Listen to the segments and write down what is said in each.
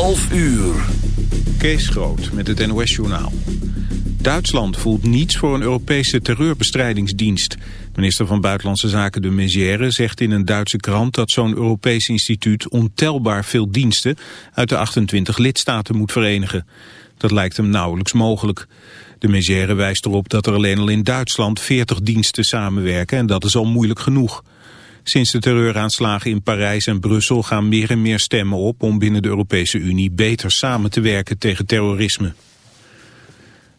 11 uur. Kees Groot met het NOS-journaal. Duitsland voelt niets voor een Europese terreurbestrijdingsdienst. Minister van Buitenlandse Zaken de Maizière zegt in een Duitse krant... dat zo'n Europees instituut ontelbaar veel diensten... uit de 28 lidstaten moet verenigen. Dat lijkt hem nauwelijks mogelijk. De Maizière wijst erop dat er alleen al in Duitsland 40 diensten samenwerken... en dat is al moeilijk genoeg. Sinds de terreuraanslagen in Parijs en Brussel gaan meer en meer stemmen op om binnen de Europese Unie beter samen te werken tegen terrorisme.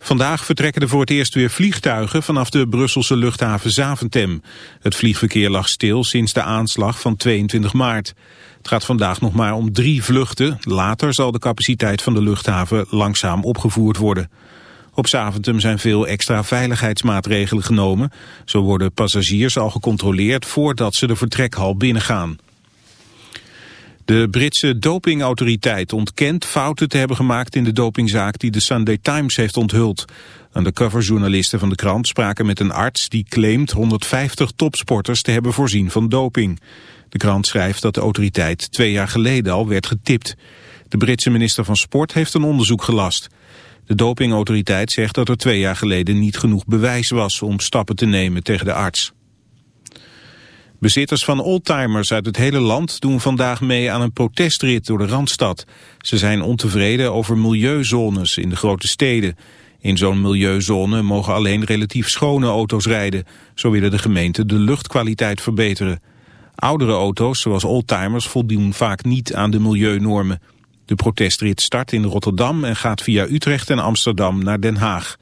Vandaag vertrekken er voor het eerst weer vliegtuigen vanaf de Brusselse luchthaven Zaventem. Het vliegverkeer lag stil sinds de aanslag van 22 maart. Het gaat vandaag nog maar om drie vluchten. Later zal de capaciteit van de luchthaven langzaam opgevoerd worden. Op Zaventem zijn veel extra veiligheidsmaatregelen genomen. Zo worden passagiers al gecontroleerd voordat ze de vertrekhal binnengaan. De Britse dopingautoriteit ontkent fouten te hebben gemaakt in de dopingzaak die de Sunday Times heeft onthuld. Undercoverjournalisten van de krant spraken met een arts die claimt 150 topsporters te hebben voorzien van doping. De krant schrijft dat de autoriteit twee jaar geleden al werd getipt. De Britse minister van Sport heeft een onderzoek gelast. De dopingautoriteit zegt dat er twee jaar geleden niet genoeg bewijs was om stappen te nemen tegen de arts. Bezitters van oldtimers uit het hele land doen vandaag mee aan een protestrit door de Randstad. Ze zijn ontevreden over milieuzones in de grote steden. In zo'n milieuzone mogen alleen relatief schone auto's rijden. Zo willen de gemeenten de luchtkwaliteit verbeteren. Oudere auto's, zoals oldtimers, voldoen vaak niet aan de milieunormen. De protestrit start in Rotterdam en gaat via Utrecht en Amsterdam naar Den Haag.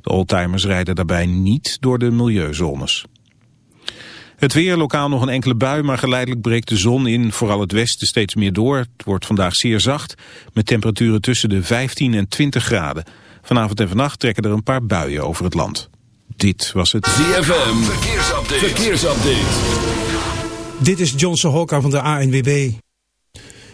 De oldtimers rijden daarbij niet door de milieuzones. Het weer, lokaal nog een enkele bui, maar geleidelijk breekt de zon in vooral het westen steeds meer door. Het wordt vandaag zeer zacht, met temperaturen tussen de 15 en 20 graden. Vanavond en vannacht trekken er een paar buien over het land. Dit was het ZFM, verkeersupdate. verkeersupdate. Dit is Johnson Hokka van de ANWB.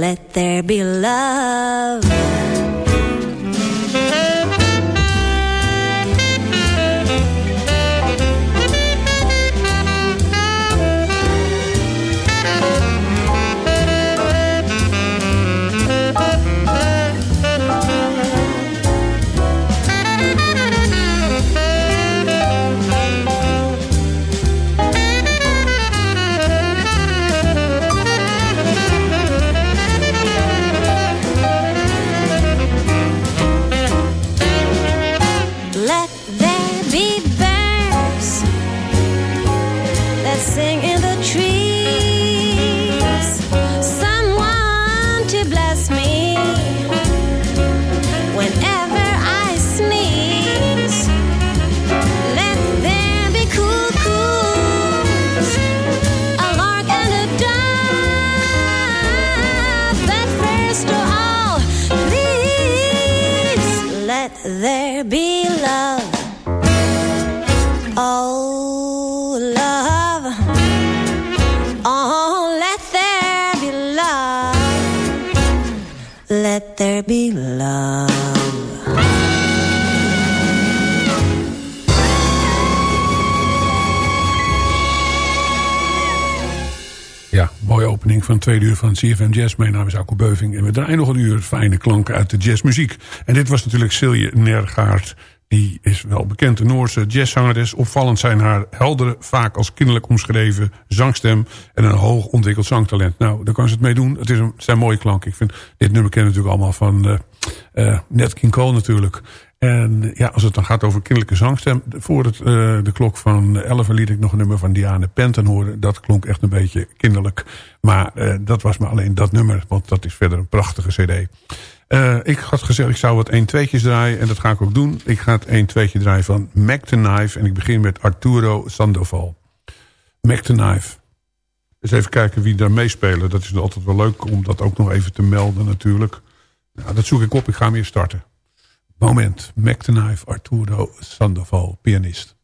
Let there be love. Van tweede uur van CFM Jazz. Mijn naam is Beuving en we draaien nog een uur fijne klanken uit de jazzmuziek. En dit was natuurlijk Silje Nergaard. Die is wel bekend, de Noorse jazzzangeres. Opvallend zijn haar heldere, vaak als kinderlijk omschreven zangstem... en een hoog ontwikkeld zangtalent. Nou, daar kan ze het mee doen. Het, is een, zijn mooie klanken. Ik vind dit nummer kennen natuurlijk allemaal van eh, Nat King natuurlijk. En ja, als het dan gaat over kinderlijke zangstem... voor het, eh, de klok van 11 liet ik nog een nummer van Diane Penton horen. Dat klonk echt een beetje kinderlijk. Maar eh, dat was maar alleen dat nummer, want dat is verder een prachtige cd. Eh, ik had gezegd, ik zou wat 1 tweetjes draaien. En dat ga ik ook doen. Ik ga het 1 tweetje draaien van Mac the Knife. En ik begin met Arturo Sandoval. Mac the Knife. Dus even kijken wie daar meespelen. Dat is altijd wel leuk om dat ook nog even te melden natuurlijk. Nou, dat zoek ik op. Ik ga hem weer starten. Moment. Knife, Arturo Sandoval, pianist.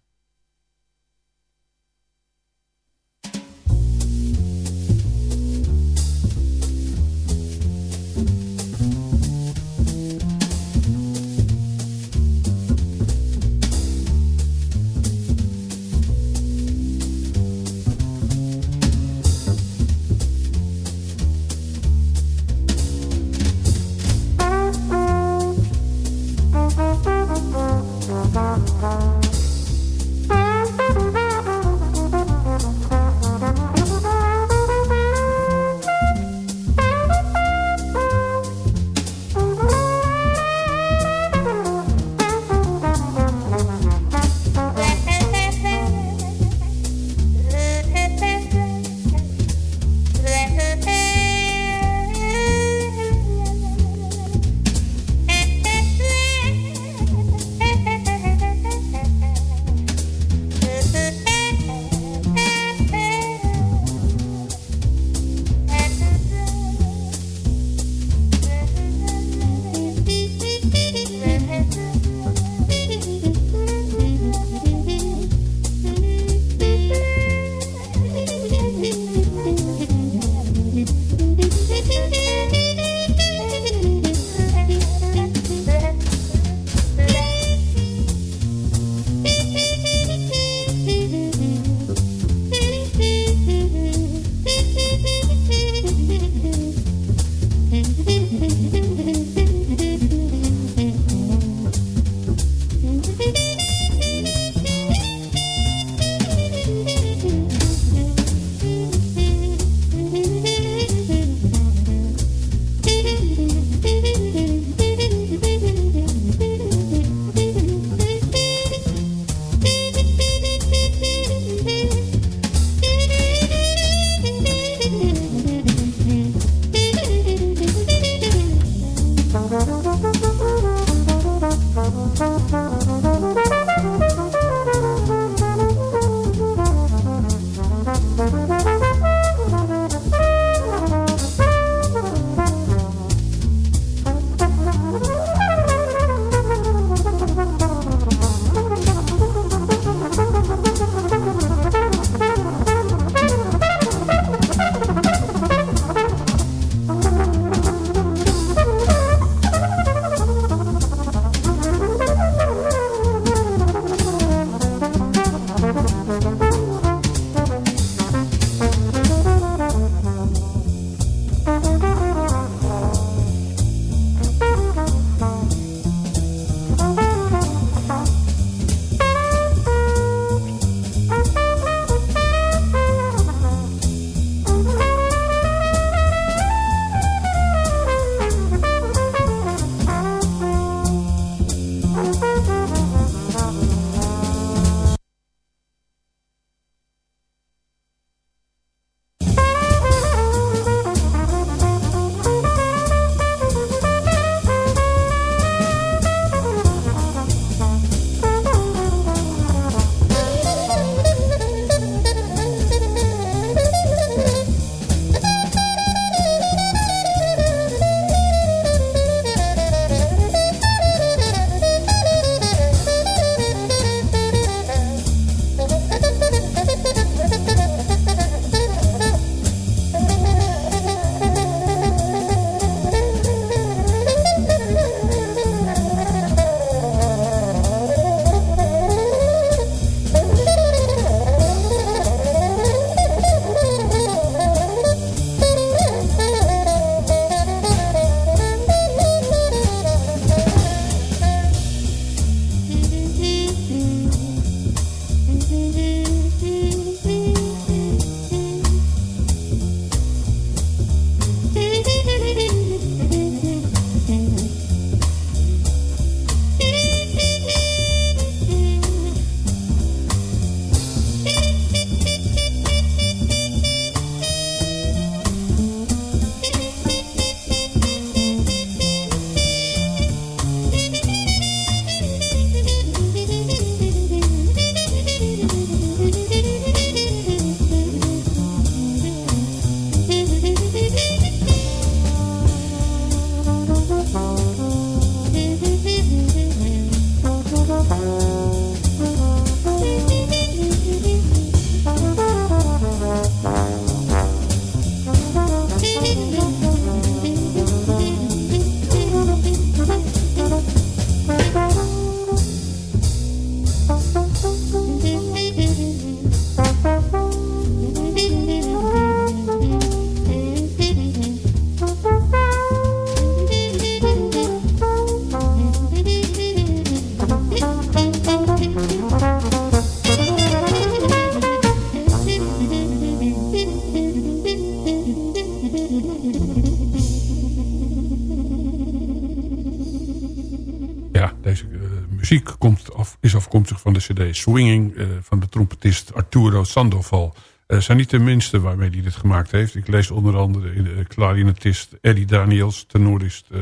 Swinging eh, van de trompetist Arturo Sandoval. Uh, zijn niet de minste waarmee hij dit gemaakt heeft. Ik lees onder andere de clarinetist Eddie Daniels, tenorist uh,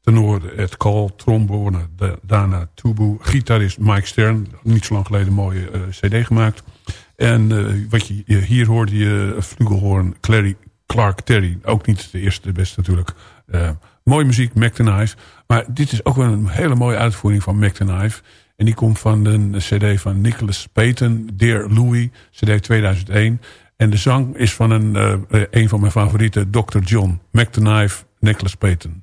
tenor Ed Cole, trombone Dana Tubu, gitarist Mike Stern, niet zo lang geleden een mooie uh, cd gemaakt. En wat je hier hoorde je flugelhoorn Clary, Clark Terry, ook niet de eerste de beste natuurlijk. mooie muziek, Mac the Knife. Maar dit is ook wel een hele mooie uitvoering van Mac the Knife. En die komt van de cd van Nicholas Payton, Dear Louis, cd 2001. En de zang is van een, uh, een van mijn favorieten, Dr. John. Knife, Nicholas Payton.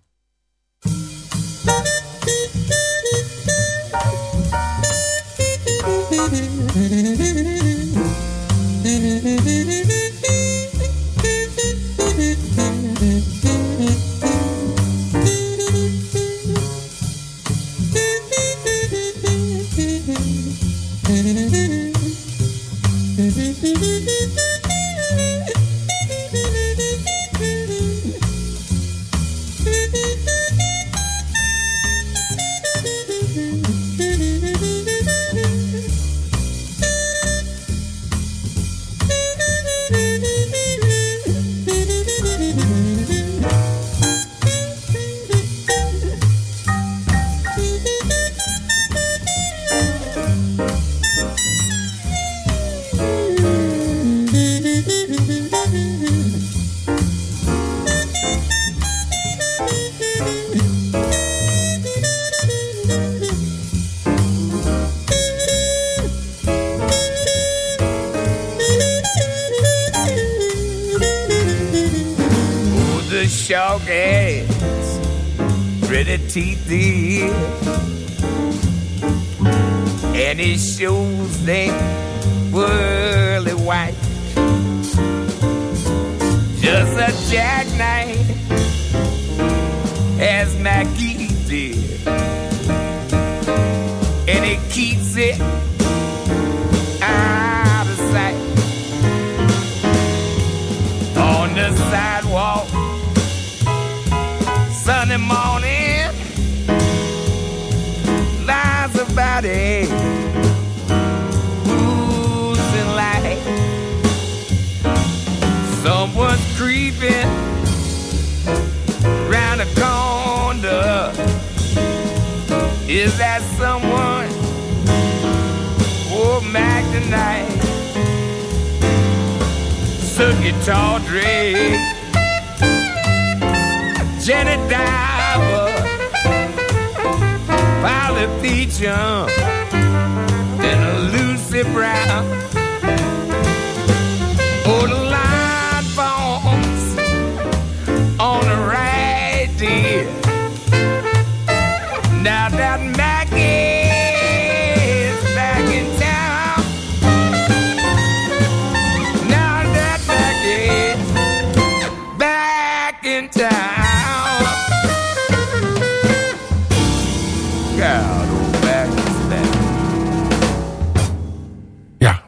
And his shoes, they whirly white. Just a jackknife, as Mackie night. Suki Tawdry, Janet Diver, Polly Beecham, and Lucy Brown. Oh, the line forms on the right.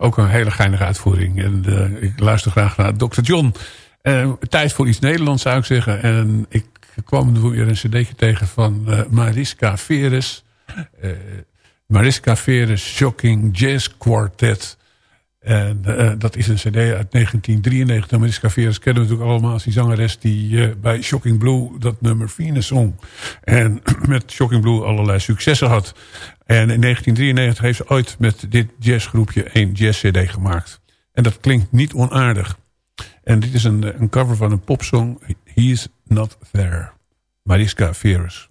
Ook een hele geinige uitvoering. En uh, ik luister graag naar Dr. John. Uh, tijd voor iets Nederlands zou ik zeggen. En ik kwam weer een cd'tje tegen van uh, Mariska Veres. Mariska Veres Shocking Jazz Quartet. En dat is een cd uit 1993. Mariska Veres kennen we natuurlijk allemaal als die zangeres die bij Shocking Blue dat nummer Venus zong. En met Shocking Blue allerlei successen had. En in 1993 heeft ze ooit met dit jazzgroepje een jazz cd gemaakt. En dat klinkt niet onaardig. En dit is een, een cover van een popsong He's Not There. Mariska Veres.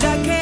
could I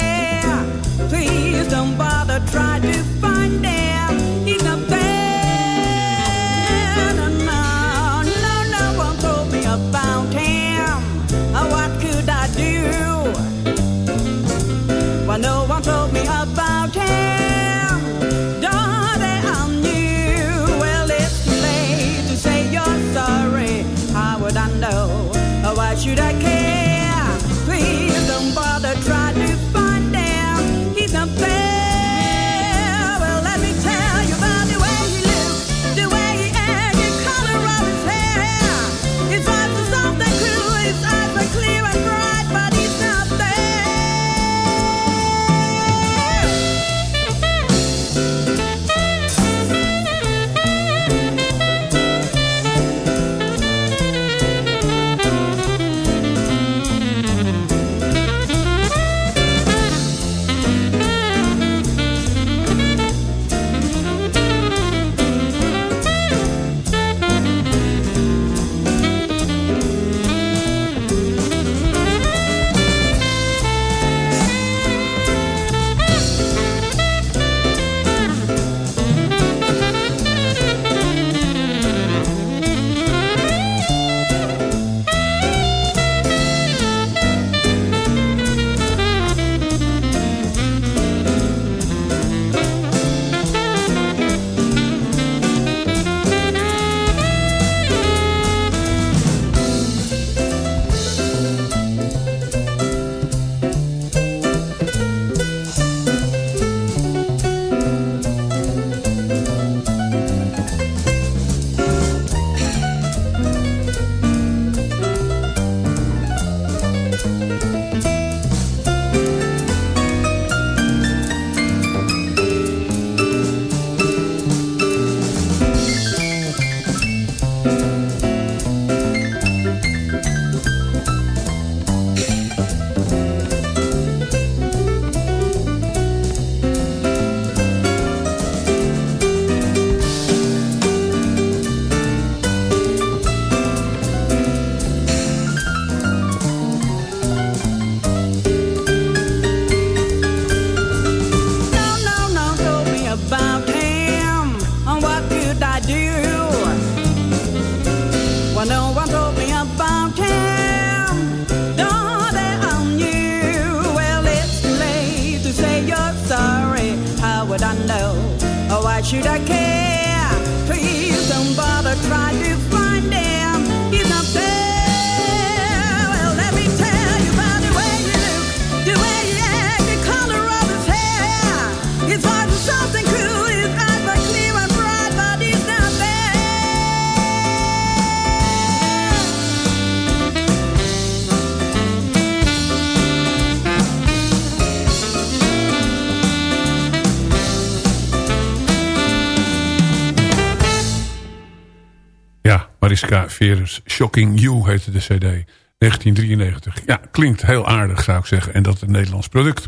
Veres, Shocking You heette de cd. 1993. Ja, klinkt heel aardig zou ik zeggen. En dat is een Nederlands product.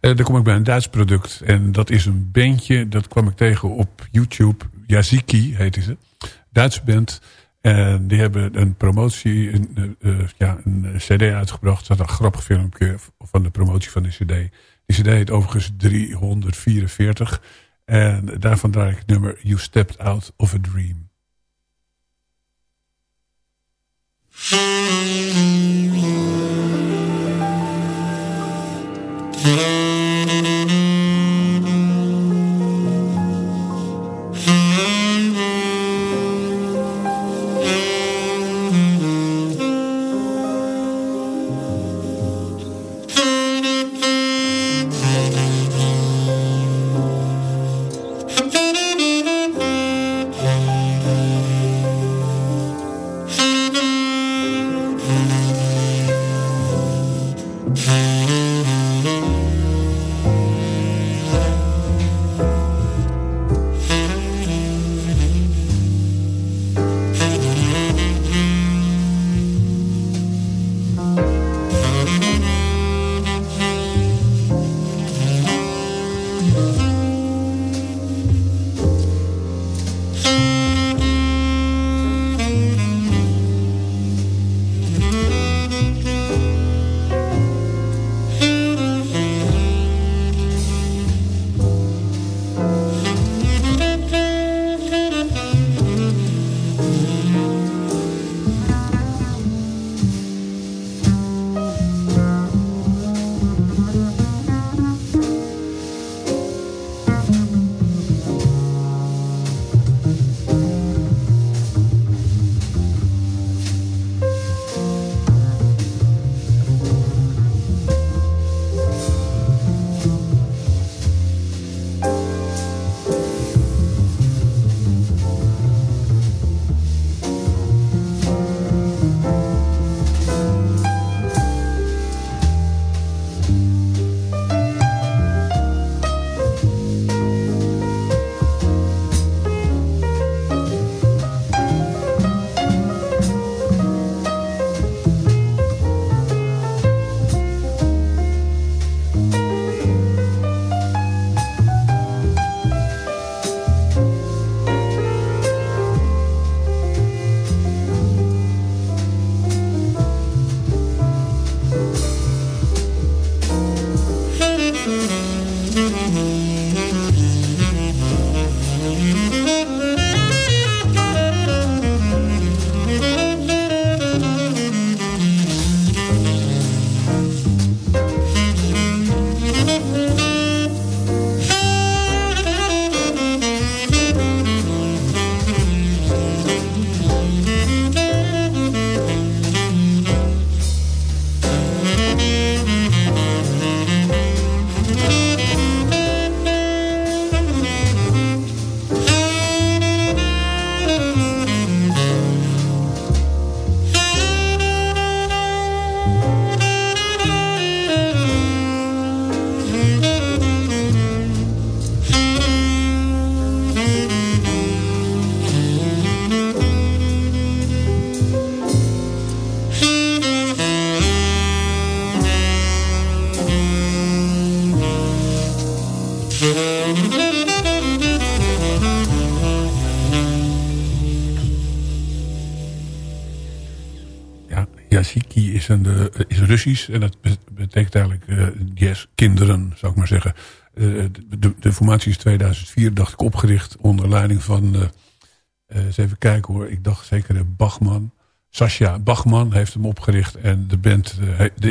Eh, dan kom ik bij een Duits product. En dat is een bandje, dat kwam ik tegen op YouTube. Yaziki heette ze. Duitse band. En die hebben een promotie, een, eh, eh, ja, een cd uitgebracht. Zat een grappig filmpje van de promotie van de cd. Die cd heet overigens 344. En daarvan draai ik het nummer You Stepped Out of a Dream. Yaziki Russisch en dat be- betekent eigenlijk eh jazz, kinderen, zou ik maar zeggen. Eh, de, de, de formatie is 2004, dacht ik, opgericht onder leiding van, eh, eens even kijken hoor, ik dacht zeker Bachman. Sascha Bachman heeft hem opgericht en de band,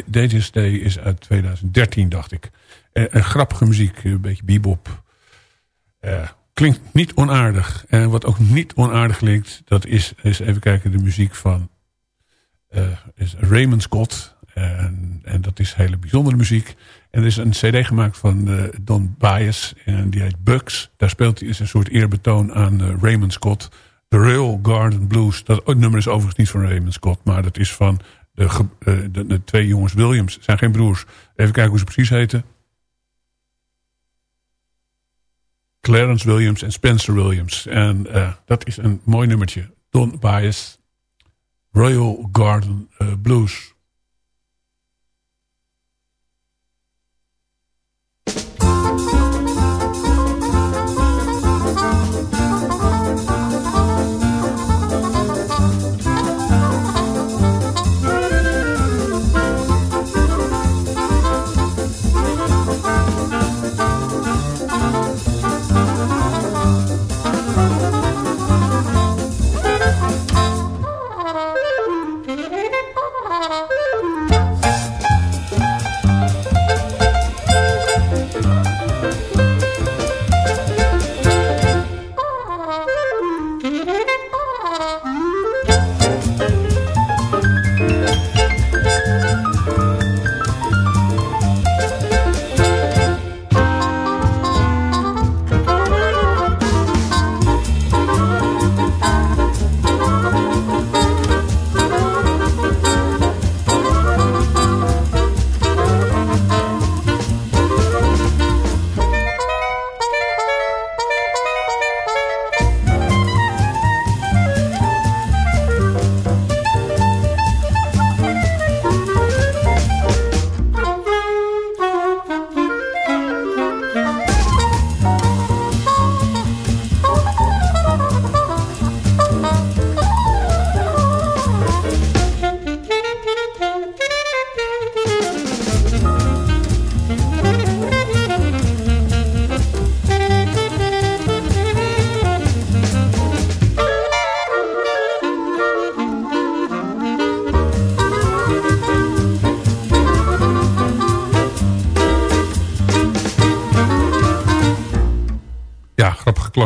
deze CD is uit 2013, dacht ik. En, grappige muziek, een beetje bebop. Klinkt niet onaardig. En wat ook niet onaardig klinkt, dat is, is even kijken, de muziek van is Raymond Scott. En, en dat is hele bijzondere muziek. En er is een cd gemaakt van eh, Don Bias. En die heet Bugs. Daar speelt hij een soort eerbetoon aan eh, Raymond Scott. The Royal Garden Blues. Dat nummer is overigens niet van Raymond Scott. Maar dat is van de, eh, de, twee jongens Williams. Zijn geen broers. Even kijken hoe ze precies heten. Clarence Williams en Spencer Williams. En dat is een mooi nummertje. Don Bias. Royal Garden Blues.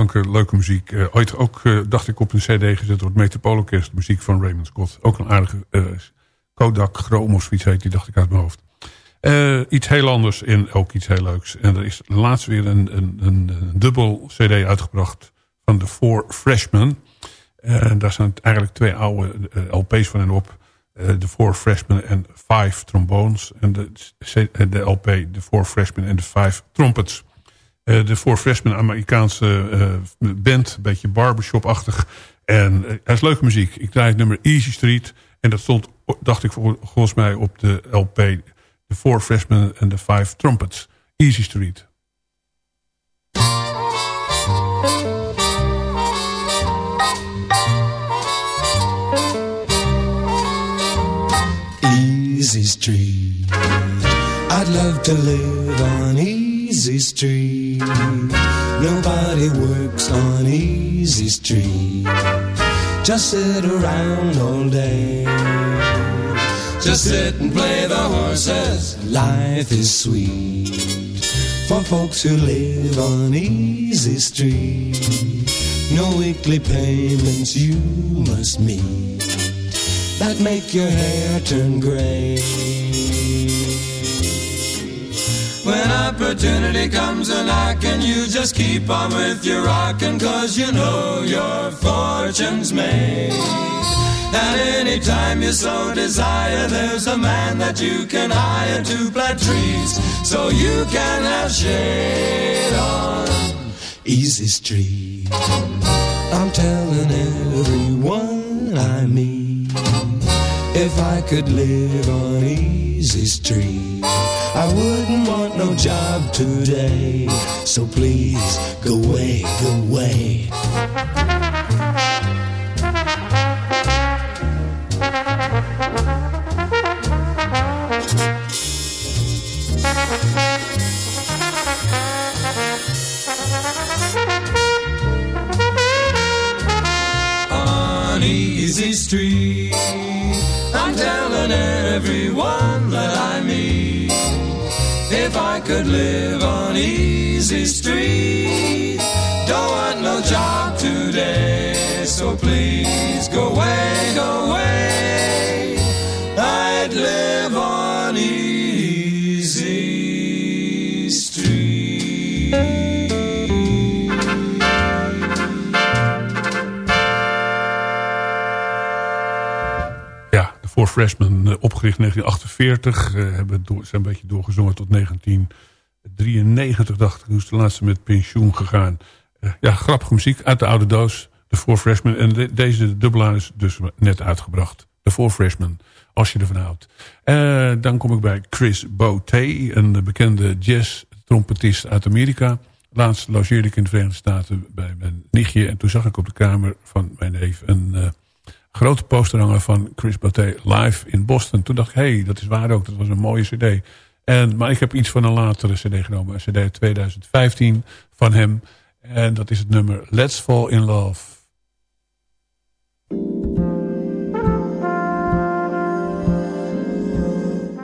Leuke muziek. Eh, ooit ook, eh, dacht ik, op een cd gezet door het. Muziek van Raymond Scott. Ook een aardige eh, Kodak Chrome of zoiets heet die, dacht ik uit mijn hoofd. Iets heel anders en ook iets heel leuks. En er is laatst weer een, een, een, dubbel cd uitgebracht van de Four Freshmen. En daar zijn eigenlijk twee oude LP's van hen op. De Four Freshmen en Five Trombones. En de, de LP, de Four Freshmen en de Five Trumpets. Eh, de Four Freshmen, Amerikaanse eh, band. Een beetje barbershop-achtig. En hij is leuke muziek. Ik draai het nummer Easy Street. En dat stond, dacht ik vol- volgens mij op de LP. De Four Freshmen en de Five Trumpets. Easy Street. Easy Street. I'd love to live on Easy Easy street. Nobody works on Easy Street. Just sit around all day. Just sit and play the horses. Life is sweet for folks who live on Easy Street. No weekly payments you must meet that make your hair turn gray. When opportunity comes a knocking, you just keep on with your rockin', cause you know your fortune's made. And anytime you so desire, there's a man that you can hire to plant trees so you can have shade on Easy Street. I'm telling everyone I meet. If I could live on Easy Street, I wouldn't want no job today. So please, go away, go away. on Easy Street. I'm telling everyone could live on Easy Street, Freshmen, eh, opgericht in 1948. eh, hebben door, zijn een beetje doorgezongen tot 1993, dacht ik. Toen is de laatste met pensioen gegaan. Eh, ja, grappige muziek uit de oude doos. De Four Freshmen. En de- deze dubbelaar is dus net uitgebracht. De Four Freshmen, als je ervan houdt. Eh, dan kom ik bij Chris Boutet, een bekende jazz-trompetist uit Amerika. Laatst logeerde ik in de Verenigde Staten bij mijn nichtje. En toen zag ik op de kamer van mijn neef een eh, grote poster hangen van Chris Boutet live in Boston. Toen dacht ik, hé, hey, dat is waar ook. Dat was een mooie cd. En, maar ik heb iets van een latere cd genomen. Een cd uit 2015 van hem. En dat is het nummer Let's Fall in Love.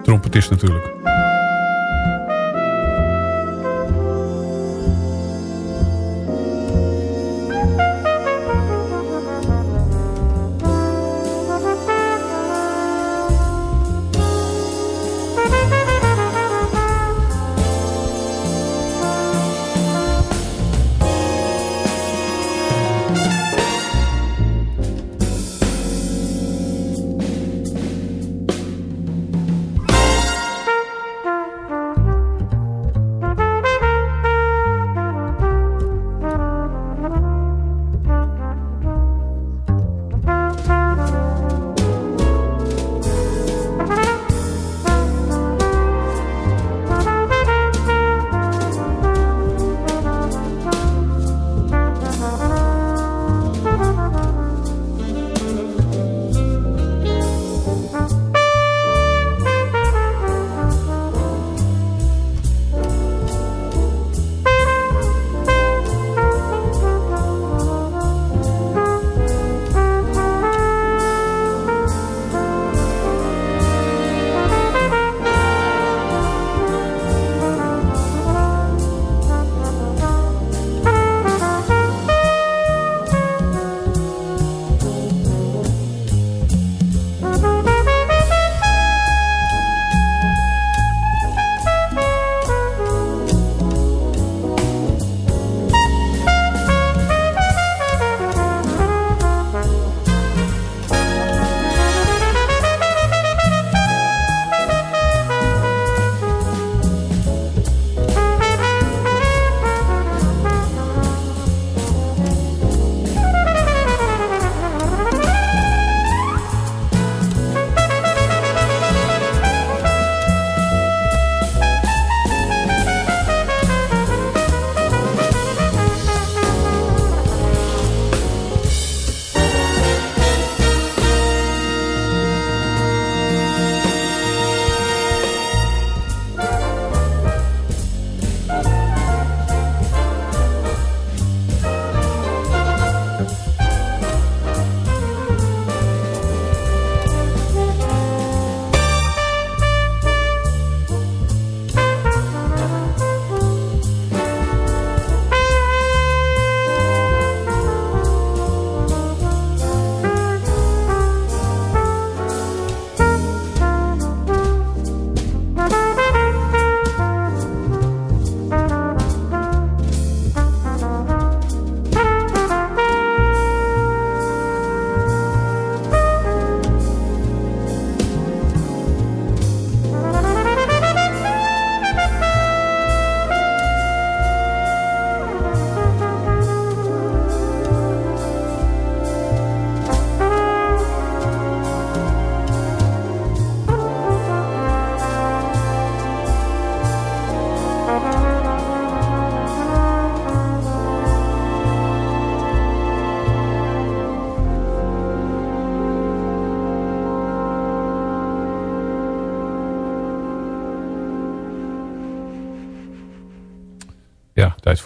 Trompetist natuurlijk.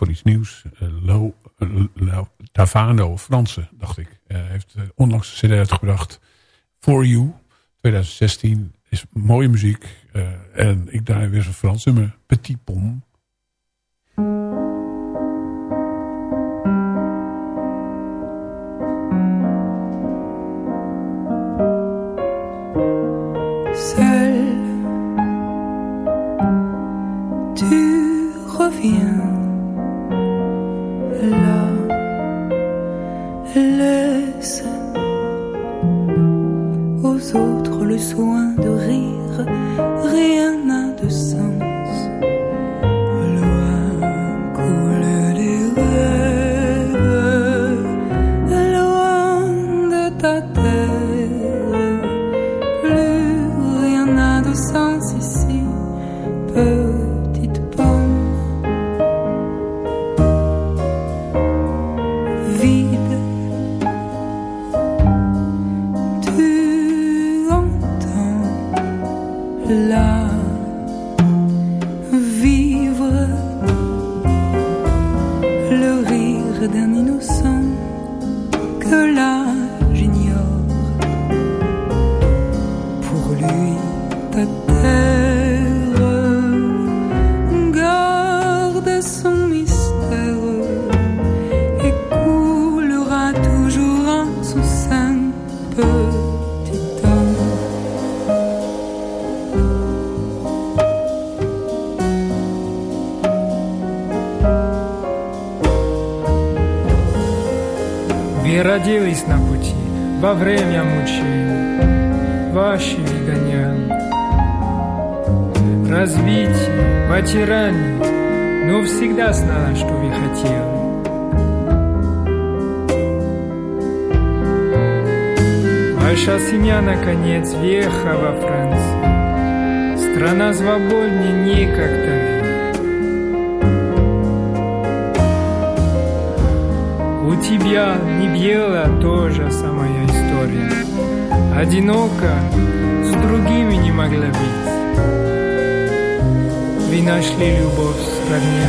Voor iets nieuws. Eh, Lo, eh, Lo- Tavano, Franse, dacht ik. eh, heeft onlangs een cd uitgebracht. For You, 2016. Is mooie muziek. en ik draai weer zo'n Frans nummer. Petit Pom. Во время мучений, ваши гонян. Разбитие, потеряние, но всегда знала, что вы хотели. Ваша семья, наконец, въехала во Францию. Страна свободнее некогда тебя не бела тоже самая история. Одиноко с другими не могла быть. Вы нашли любовь в стране.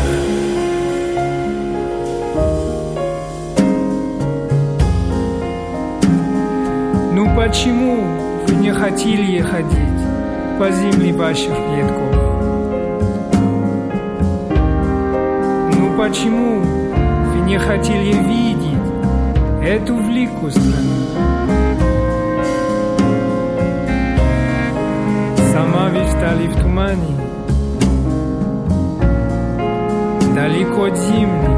Ну почему вы не хотели ходить по земле ваших предков? Ну почему вы не хотели видеть эту великую страну? Сама вы встали в тумане, далеко от земли,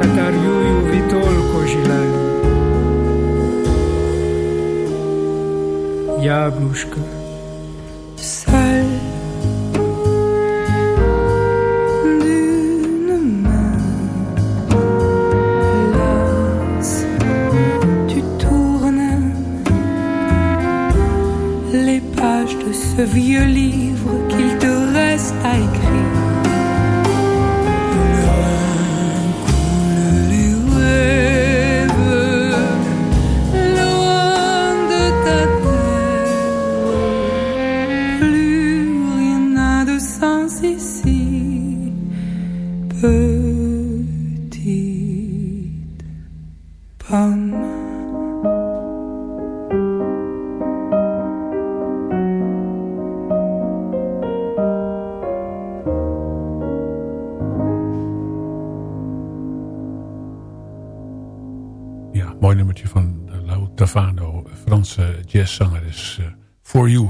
которую вы только желали. Яблушка, de ce vieux livre qu'il te reste à écrire.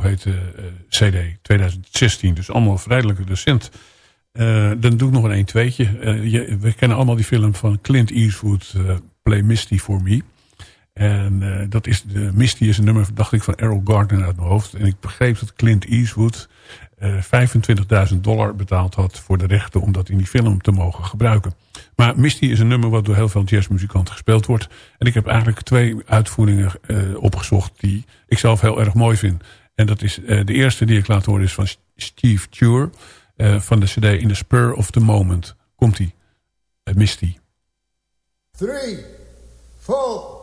For You heet de eh, CD 2016, dus allemaal vrijelijk recent. Eh, dan doe ik nog een 1 tweetje. Eh, je- we kennen allemaal die film van Clint Eastwood, eh, Play Misty for Me. En eh, dat is de, Misty is een nummer, dacht ik, van Errol Gardner uit mijn hoofd. En ik begreep dat Clint Eastwood eh 25.000 dollar betaald had voor de rechten om dat in die film te mogen gebruiken. Maar Misty is een nummer wat door heel veel jazzmuzikanten gespeeld wordt. En ik heb eigenlijk twee uitvoeringen eh, opgezocht die ik zelf heel erg mooi vind. En dat is eh, de eerste die ik laat horen is van Steve Ture eh, van de cd In the Spur of the Moment. Komt-ie. Eh, Misty. three, four.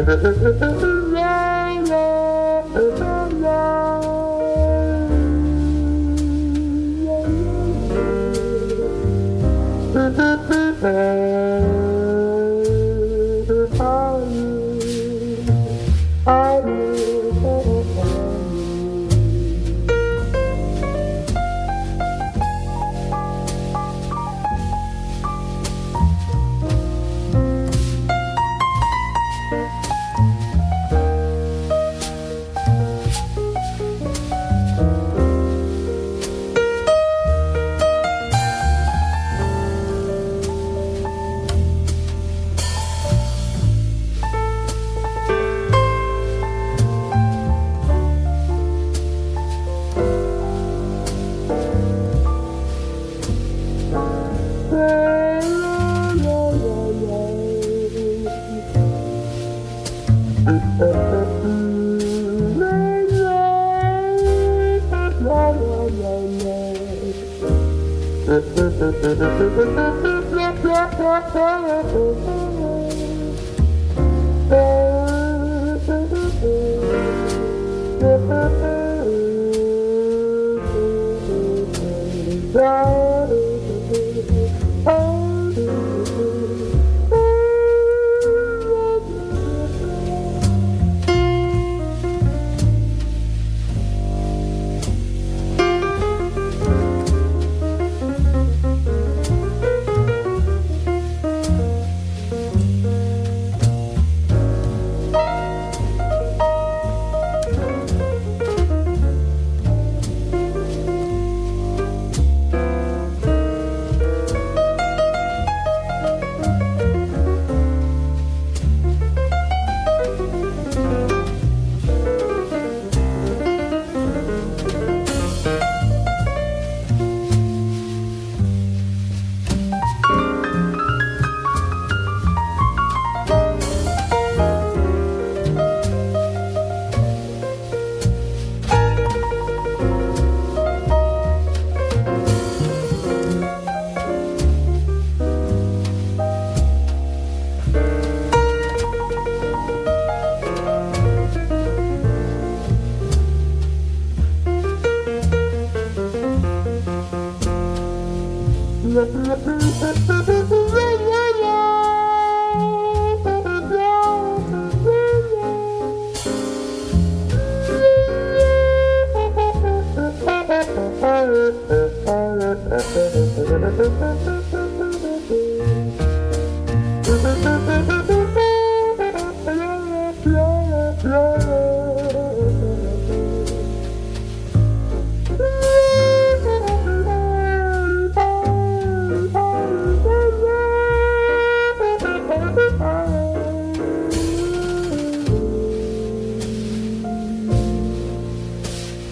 Uh, uh, uh, uh.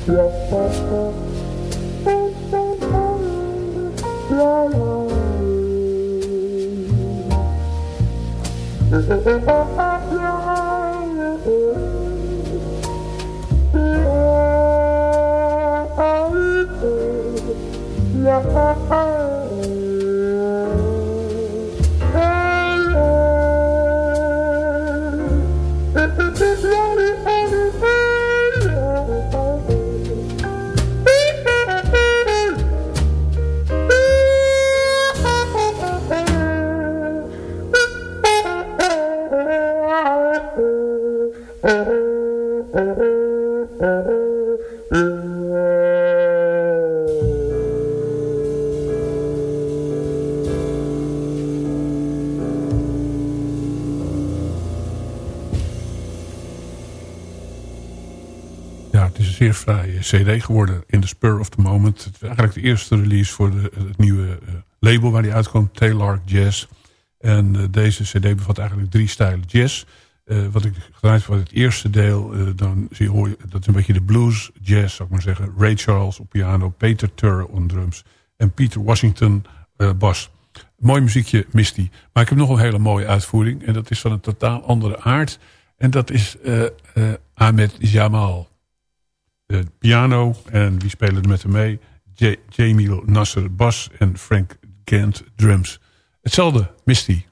Ja, zeer cd geworden in the spur of the moment. Het is eigenlijk de eerste release voor de, het nieuwe eh, label waar die uitkomt, Taylor Jazz. En eh, deze cd bevat eigenlijk drie stijlen jazz. Eh, wat ik gedraaid voor het eerste deel, dan zie je, hoor je, dat is een beetje de blues jazz, zou ik maar zeggen. Ray Charles op piano, Peter Turr op drums en Peter Washington bas. Mooi muziekje, Misty. Maar ik heb nog een hele mooie uitvoering en dat is van een totaal andere aard. En dat is Ahmed Jamal. De piano en wie spelen er met hem mee? J Jamil Nasser bas en Frank Gant drums. Hetzelfde, Misty.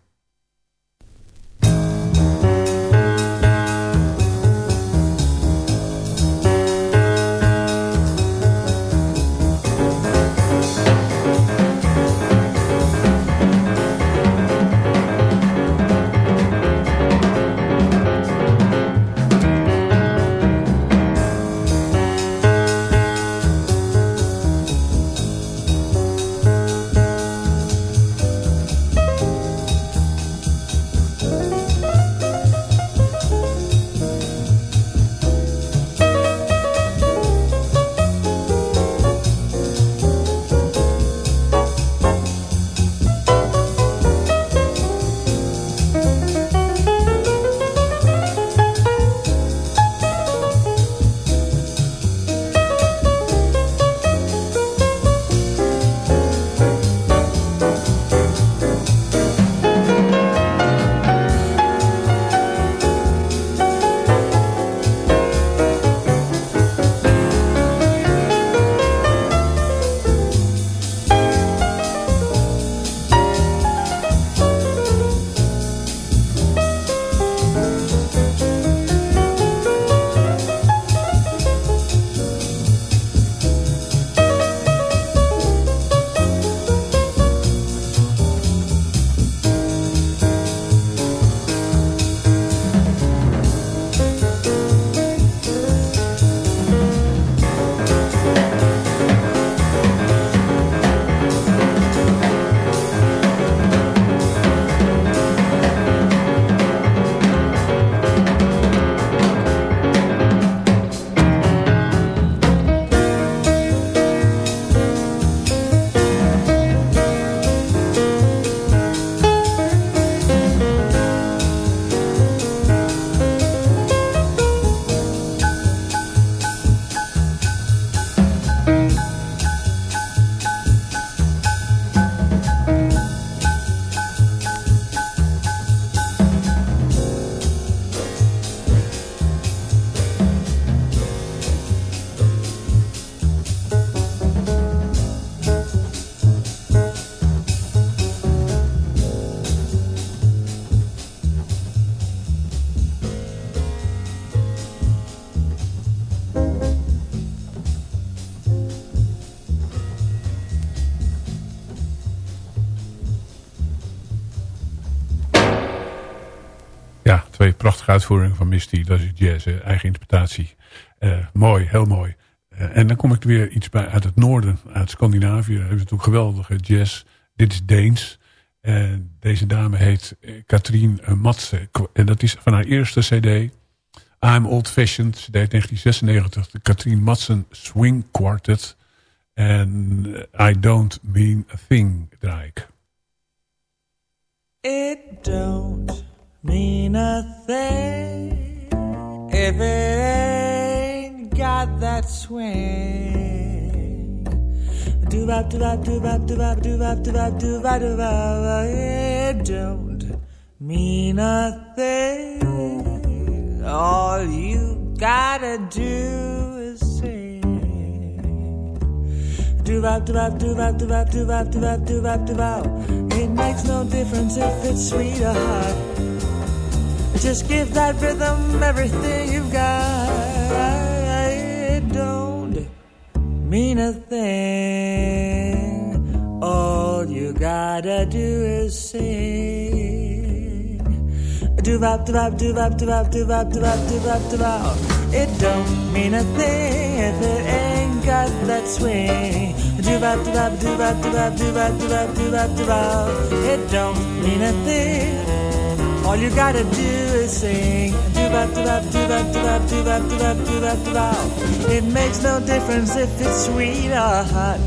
Uitvoeringen van Misty. Dat is jazz, eigen interpretatie. Eh, mooi, heel mooi. Eh, en dan kom ik weer iets bij uit het noorden, uit Scandinavië. Daar hebben we natuurlijk geweldige jazz. Dit is Deens. En deze dame heet eh, Katrien eh, Matse. En dat is van haar eerste cd. I'm Old Fashioned. Ze deed 1996 de Katrien Matsen Swing Quartet. En eh, I Don't Mean a Thing draai ik. It don't mean a thing if it ain't got that swing. Do bop do bop do bop do bop do bop do bop do bop do bop. It don't mean a thing. All you gotta do is sing. Do bop do bop do bop do bop do bop do bop do bop do bop. It makes no difference if it's sweet or hot. Just give that rhythm everything you've got. It don't mean a thing. All you gotta do is sing. Do bop do bop do bop do bop do bop do bop do bop do bop. It don't mean a thing if it ain't got that swing. Do bop do bop do bop do bop do bop do bop do bop do bop. It don't mean a thing. All you gotta do is sing. Do do do do do do do do. It makes no difference if it's sweet or hot.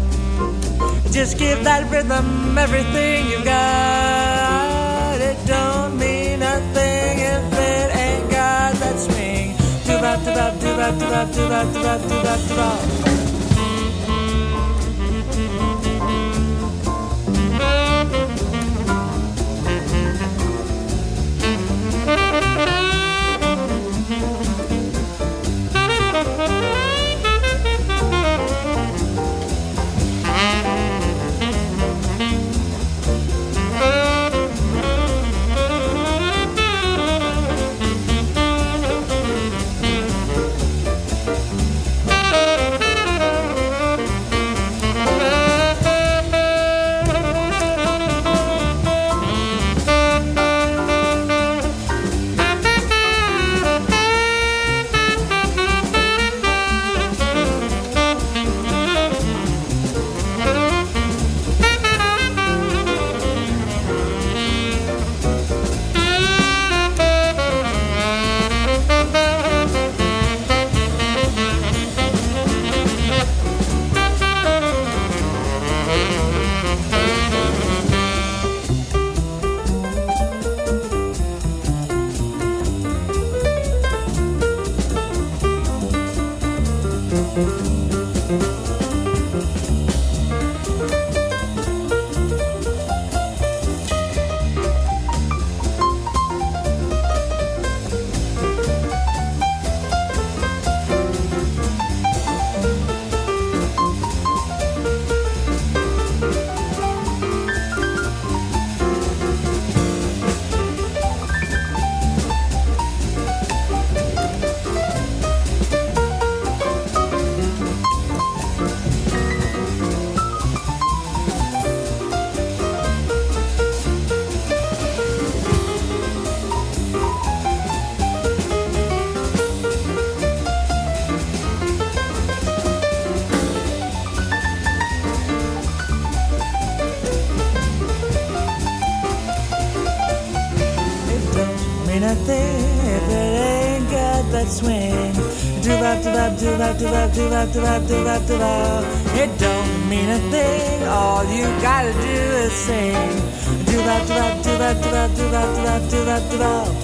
Just give that rhythm everything you've got. It don't mean nothing if it ain't got that swing. Do do do do do do do do. Mean out. It don't mean a thing. All you gotta do is sing. Do that, do that, do that, do that, do that, do that, do that, do that.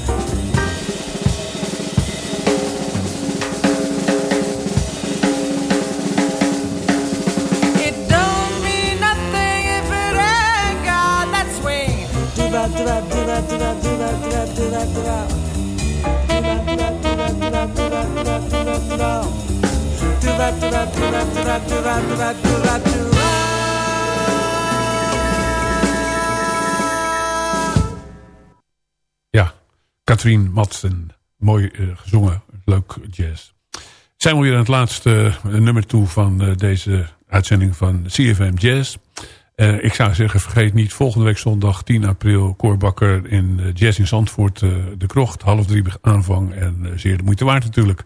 Katrien Madsen. Mooi eh, gezongen, leuk jazz. Zijn we weer aan het laatste eh, nummer toe van eh, deze uitzending van CFM Jazz. Ik zou zeggen, vergeet niet, volgende week zondag 10 april... Koorbakker in Jazz in Zandvoort, de krocht, half drie aanvang. En zeer de moeite waard natuurlijk.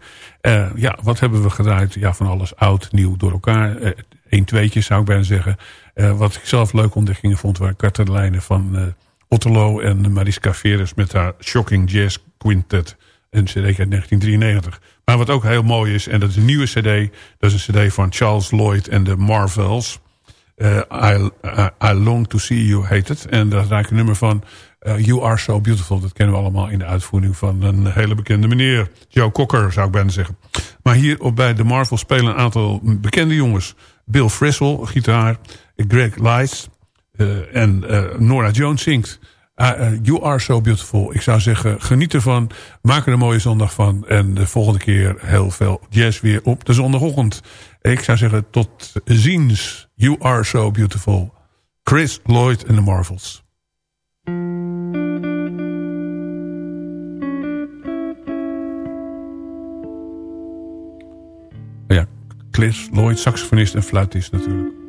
Ja, wat hebben we gedraaid? Ja, van alles oud, nieuw door elkaar. Eén tweetje zou ik bijna zeggen. Wat ik zelf leuke ontdekkingen vond... waren Katelijnen van Otterlo en Mariska Veres... met haar Shocking Jazz Quintet. Een cd uit 1993. Maar wat ook heel mooi is, en dat is een nieuwe cd... dat is een cd van Charles Lloyd en de Marvels... Eh, I, I, Long to See You heet het. En daar raak een nummer van eh, You Are So Beautiful. Dat kennen we allemaal in de uitvoering van een hele bekende meneer. Joe Cocker zou ik bijna zeggen. Maar hier op bij de Marvel spelen een aantal bekende jongens. Bill Frisell, gitaar. Greg Lights. Eh, en eh, Nora Jones zingt. Ah, eh, you Are So Beautiful. Ik zou zeggen, geniet ervan. Maak er een mooie zondag van. En de volgende keer heel veel jazz weer op de zondagochtend. Ik zou zeggen, tot ziens. You Are So Beautiful. Chris Lloyd en de Marvels. Ja, Chris Lloyd, saxofonist en fluitist natuurlijk.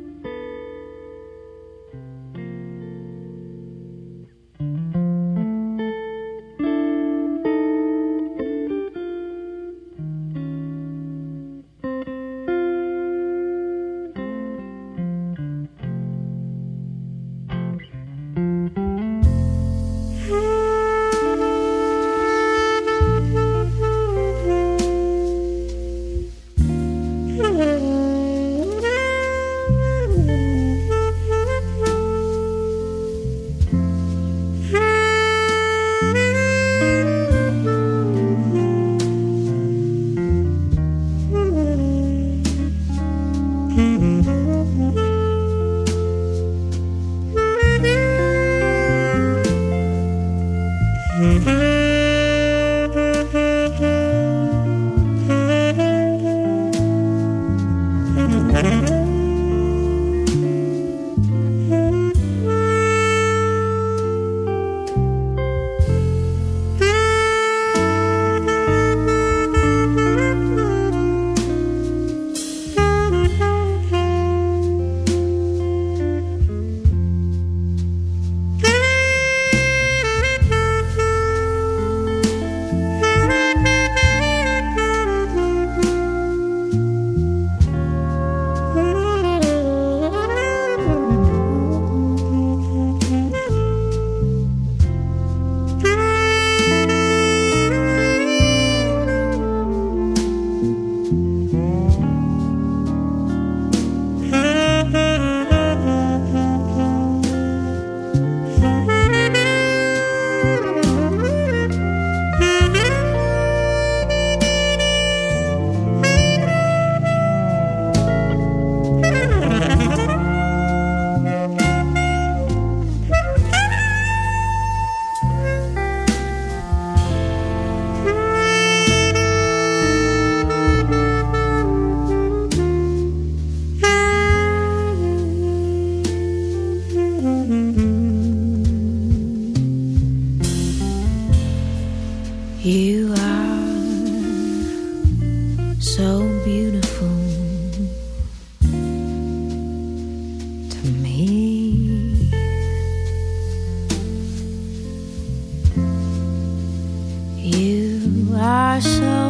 You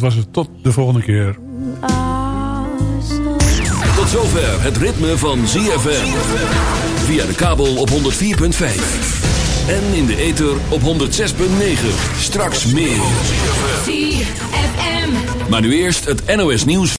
dat was het. Tot de volgende keer. Tot zover het ritme van ZFM. Via de kabel op 104.5. En in de ether op 106.9. Straks meer. ZFM. Maar nu eerst het NOS nieuws.